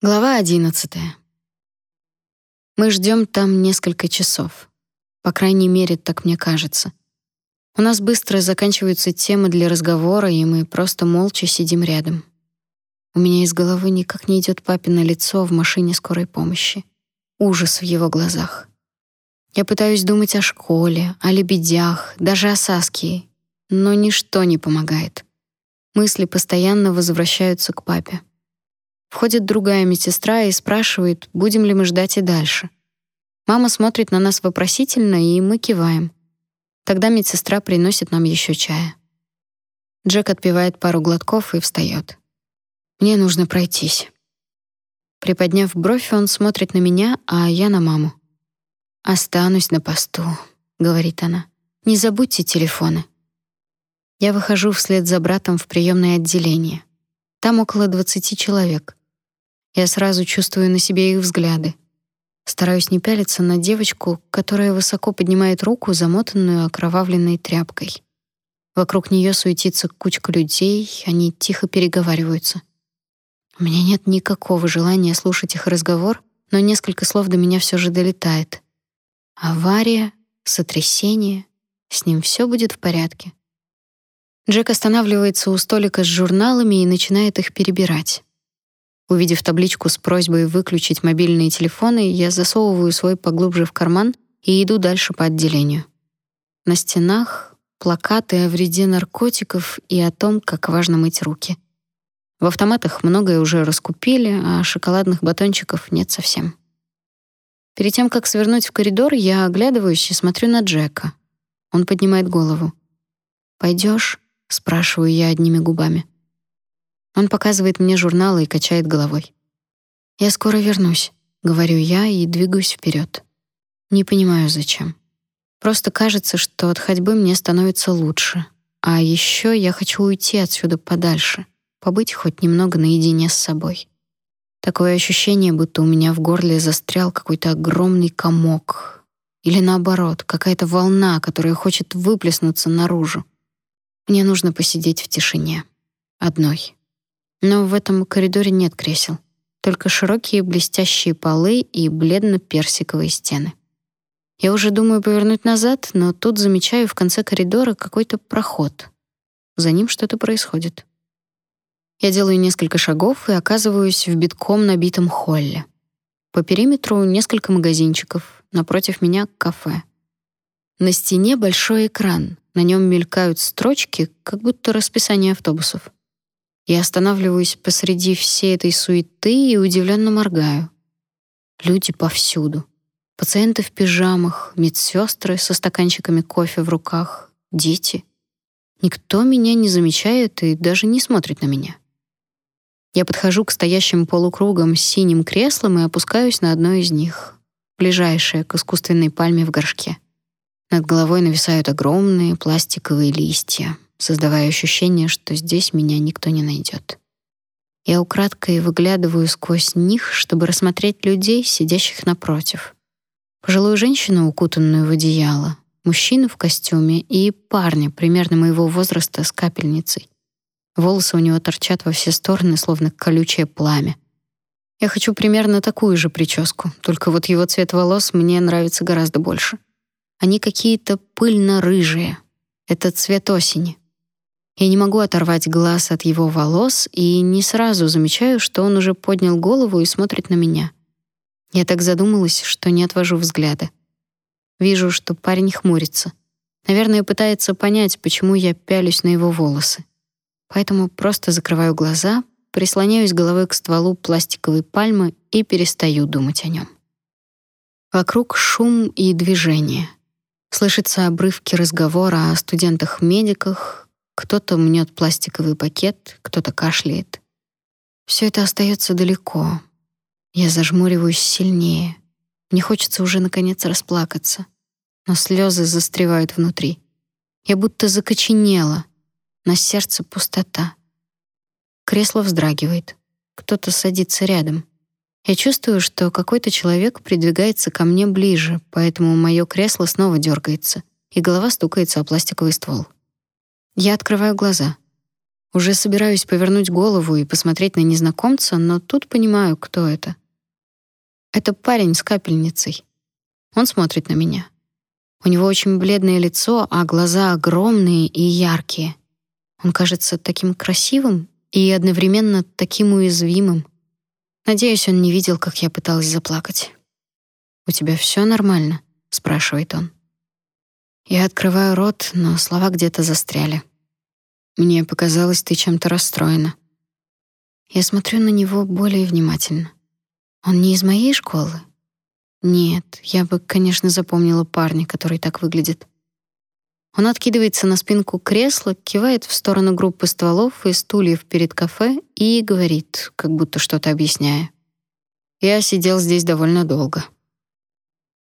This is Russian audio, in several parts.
Глава 11. Мы ждем там несколько часов. По крайней мере, так мне кажется. У нас быстро заканчиваются темы для разговора, и мы просто молча сидим рядом. У меня из головы никак не идет папино лицо в машине скорой помощи. Ужас в его глазах. Я пытаюсь думать о школе, о лебедях, даже о Саске, но ничто не помогает. Мысли постоянно возвращаются к папе. Входит другая медсестра и спрашивает, будем ли мы ждать и дальше. Мама смотрит на нас вопросительно, и мы киваем. Тогда медсестра приносит нам еще чая. Джек отпивает пару глотков и встает. Мне нужно пройтись. Приподняв бровь, он смотрит на меня, а я на маму. «Останусь на посту», — говорит она. «Не забудьте телефоны». Я выхожу вслед за братом в приемное отделение. Там около 20 человек. Я сразу чувствую на себе их взгляды. Стараюсь не пялиться на девочку, которая высоко поднимает руку, замотанную окровавленной тряпкой. Вокруг нее суетится кучка людей, они тихо переговариваются. У меня нет никакого желания слушать их разговор, но несколько слов до меня все же долетает. Авария, сотрясение, с ним все будет в порядке. Джек останавливается у столика с журналами и начинает их перебирать. Увидев табличку с просьбой выключить мобильные телефоны, я засовываю свой поглубже в карман и иду дальше по отделению. На стенах плакаты о вреде наркотиков и о том, как важно мыть руки. В автоматах многое уже раскупили, а шоколадных батончиков нет совсем. Перед тем, как свернуть в коридор, я оглядываюсь и смотрю на Джека. Он поднимает голову. «Пойдёшь?» — спрашиваю я одними губами. Он показывает мне журналы и качает головой. «Я скоро вернусь», — говорю я и двигаюсь вперед. Не понимаю, зачем. Просто кажется, что от ходьбы мне становится лучше. А еще я хочу уйти отсюда подальше, побыть хоть немного наедине с собой. Такое ощущение, будто у меня в горле застрял какой-то огромный комок. Или наоборот, какая-то волна, которая хочет выплеснуться наружу. Мне нужно посидеть в тишине. Одной. Но в этом коридоре нет кресел, только широкие блестящие полы и бледно-персиковые стены. Я уже думаю повернуть назад, но тут замечаю в конце коридора какой-то проход. За ним что-то происходит. Я делаю несколько шагов и оказываюсь в битком набитом холле. По периметру несколько магазинчиков, напротив меня кафе. На стене большой экран, на нем мелькают строчки, как будто расписание автобусов. Я останавливаюсь посреди всей этой суеты и удивленно моргаю. Люди повсюду. Пациенты в пижамах, медсестры со стаканчиками кофе в руках, дети. Никто меня не замечает и даже не смотрит на меня. Я подхожу к стоящим полукругом синим креслом и опускаюсь на одно из них, ближайшее к искусственной пальме в горшке. Над головой нависают огромные пластиковые листья создавая ощущение, что здесь меня никто не найдет. Я украдкой выглядываю сквозь них, чтобы рассмотреть людей, сидящих напротив. Пожилую женщину, укутанную в одеяло, мужчину в костюме и парня примерно моего возраста с капельницей. Волосы у него торчат во все стороны, словно колючее пламя. Я хочу примерно такую же прическу, только вот его цвет волос мне нравится гораздо больше. Они какие-то пыльно-рыжие. Это цвет осени. Я не могу оторвать глаз от его волос и не сразу замечаю, что он уже поднял голову и смотрит на меня. Я так задумалась, что не отвожу взгляда. Вижу, что парень хмурится. Наверное, пытается понять, почему я пялюсь на его волосы. Поэтому просто закрываю глаза, прислоняюсь головой к стволу пластиковой пальмы и перестаю думать о нем. Вокруг шум и движение. Слышатся обрывки разговора о студентах-медиках, кто-то мнет пластиковый пакет, кто-то кашляет. Все это остается далеко. Я зажмуриваюсь сильнее. Мне хочется уже наконец расплакаться, но слезы застревают внутри. Я будто закоченела. На сердце пустота. Кресло вздрагивает. Кто-то садится рядом. Я чувствую, что какой-то человек придвигается ко мне ближе, поэтому мое кресло снова дергается, и голова стукается о пластиковый ствол. Я открываю глаза. Уже собираюсь повернуть голову и посмотреть на незнакомца, но тут понимаю, кто это. Это парень с капельницей. Он смотрит на меня. У него очень бледное лицо, а глаза огромные и яркие. Он кажется таким красивым и одновременно таким уязвимым. Надеюсь, он не видел, как я пыталась заплакать. «У тебя все нормально?» — спрашивает он. Я открываю рот, но слова где-то застряли. Мне показалось, ты чем-то расстроена. Я смотрю на него более внимательно. Он не из моей школы? Нет, я бы, конечно, запомнила парня, который так выглядит. Он откидывается на спинку кресла, кивает в сторону группы стволов и стульев перед кафе и говорит, как будто что-то объясняя. Я сидел здесь довольно долго.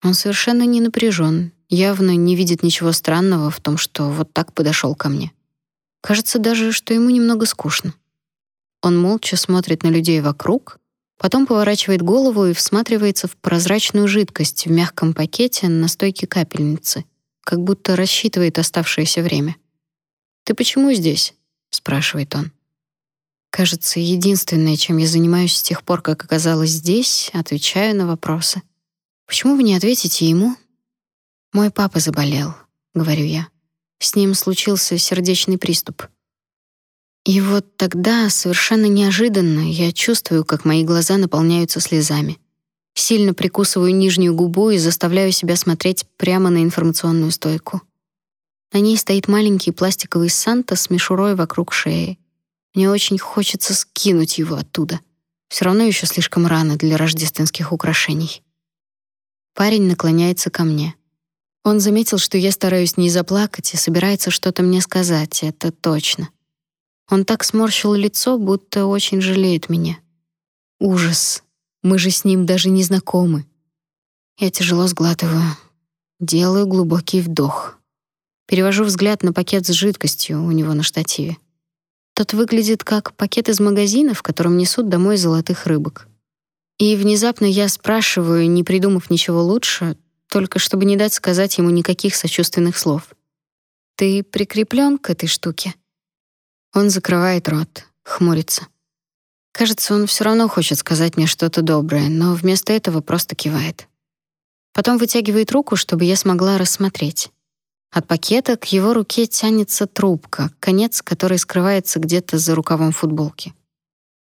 Он совершенно не напряжен, явно не видит ничего странного в том, что вот так подошел ко мне. Кажется даже, что ему немного скучно. Он молча смотрит на людей вокруг, потом поворачивает голову и всматривается в прозрачную жидкость в мягком пакете на стойке капельницы, как будто рассчитывает оставшееся время. «Ты почему здесь?» — спрашивает он. Кажется, единственное, чем я занимаюсь с тех пор, как оказалась здесь, отвечаю на вопросы. Почему вы не ответите ему? Мой папа заболел, говорю я. С ним случился сердечный приступ. И вот тогда, совершенно неожиданно, я чувствую, как мои глаза наполняются слезами. Сильно прикусываю нижнюю губу и заставляю себя смотреть прямо на информационную стойку. На ней стоит маленький пластиковый Санта с мишурой вокруг шеи. Мне очень хочется скинуть его оттуда. Все равно еще слишком рано для рождественских украшений. Парень наклоняется ко мне. Он заметил, что я стараюсь не заплакать и собирается что-то мне сказать, это точно. Он так сморщил лицо, будто очень жалеет меня. Ужас. Мы же с ним даже не знакомы. Я тяжело сглатываю, делаю глубокий вдох. Перевожу взгляд на пакет с жидкостью у него на штативе. Тот выглядит как пакет из магазина, в котором несут домой золотых рыбок. И внезапно я спрашиваю, не придумав ничего лучше, только чтобы не дать сказать ему никаких сочувственных слов. «Ты прикреплен к этой штуке?» Он закрывает рот, хмурится. Кажется, он все равно хочет сказать мне что-то доброе, но вместо этого просто кивает. Потом вытягивает руку, чтобы я смогла рассмотреть. От пакета к его руке тянется трубка, конец которой скрывается где-то за рукавом футболки.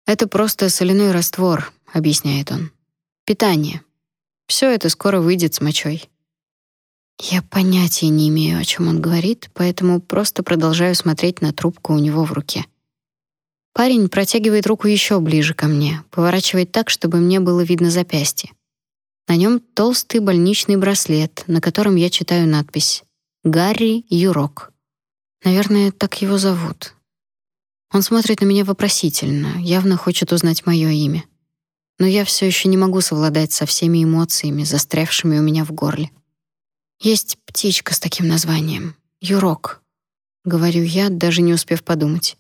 «Это просто соляной раствор», — объясняет он. «Питание. Все это скоро выйдет с мочой. Я понятия не имею, о чем он говорит, поэтому просто продолжаю смотреть на трубку у него в руке. Парень протягивает руку еще ближе ко мне, поворачивает так, чтобы мне было видно запястье. На нем толстый больничный браслет, на котором я читаю надпись «Гарри Юрок». Наверное, так его зовут. Он смотрит на меня вопросительно, явно хочет узнать мое имя но я все еще не могу совладать со всеми эмоциями, застрявшими у меня в горле. Есть птичка с таким названием — юрок, говорю я, даже не успев подумать.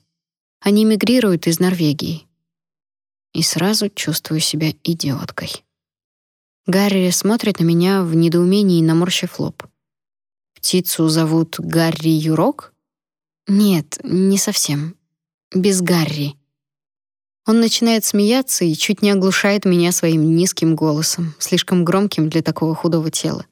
Они мигрируют из Норвегии. И сразу чувствую себя идиоткой. Гарри смотрит на меня в недоумении, наморщив лоб. Птицу зовут Гарри Юрок? Нет, не совсем. Без Гарри. Он начинает смеяться и чуть не оглушает меня своим низким голосом, слишком громким для такого худого тела.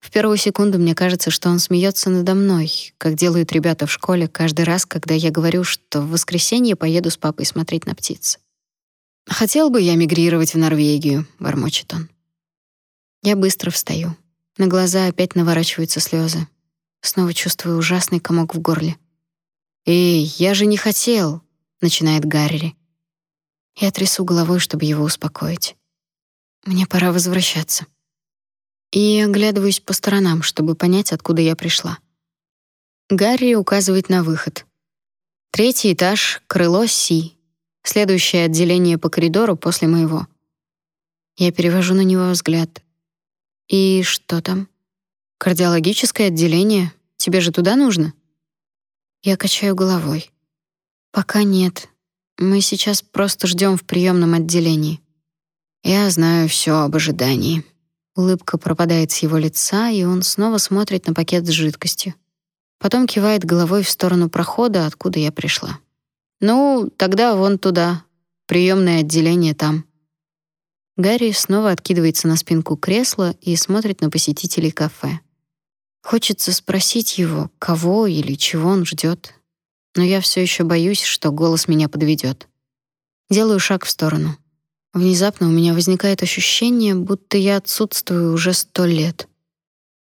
В первую секунду мне кажется, что он смеется надо мной, как делают ребята в школе каждый раз, когда я говорю, что в воскресенье поеду с папой смотреть на птиц. «Хотел бы я мигрировать в Норвегию», — бормочет он. Я быстро встаю. На глаза опять наворачиваются слезы. Снова чувствую ужасный комок в горле. «Эй, я же не хотел», — начинает Гарри. Я трясу головой, чтобы его успокоить. Мне пора возвращаться. И оглядываюсь по сторонам, чтобы понять, откуда я пришла. Гарри указывает на выход. Третий этаж, крыло Си. Следующее отделение по коридору после моего. Я перевожу на него взгляд. И что там? Кардиологическое отделение? Тебе же туда нужно? Я качаю головой. Пока нет. Мы сейчас просто ждем в приемном отделении. Я знаю все об ожидании. Улыбка пропадает с его лица, и он снова смотрит на пакет с жидкостью. Потом кивает головой в сторону прохода, откуда я пришла. Ну, тогда вон туда. Приемное отделение там. Гарри снова откидывается на спинку кресла и смотрит на посетителей кафе. Хочется спросить его, кого или чего он ждет, но я все еще боюсь, что голос меня подведет. Делаю шаг в сторону. Внезапно у меня возникает ощущение, будто я отсутствую уже сто лет.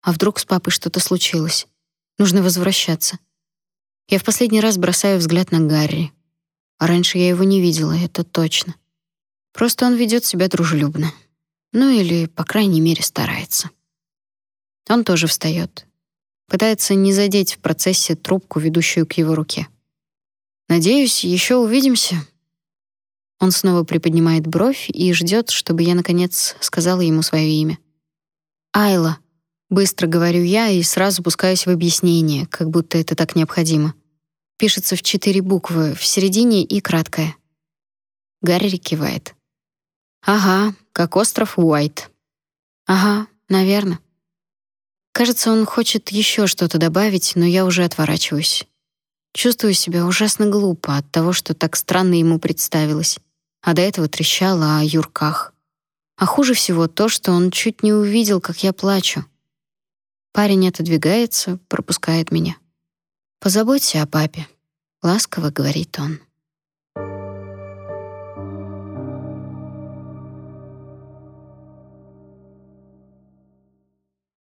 А вдруг с папой что-то случилось? Нужно возвращаться. Я в последний раз бросаю взгляд на Гарри. А раньше я его не видела, это точно. Просто он ведет себя дружелюбно. Ну или, по крайней мере, старается. Он тоже встает, Пытается не задеть в процессе трубку, ведущую к его руке. «Надеюсь, еще увидимся». Он снова приподнимает бровь и ждет, чтобы я, наконец, сказала ему свое имя. «Айла», — быстро говорю я и сразу пускаюсь в объяснение, как будто это так необходимо. Пишется в четыре буквы, в середине и краткое. Гарри кивает. «Ага, как остров Уайт». «Ага, наверное». Кажется, он хочет еще что-то добавить, но я уже отворачиваюсь. Чувствую себя ужасно глупо от того, что так странно ему представилось, а до этого трещала о юрках. А хуже всего то, что он чуть не увидел, как я плачу. Парень отодвигается, пропускает меня. «Позаботься о папе», — ласково говорит он.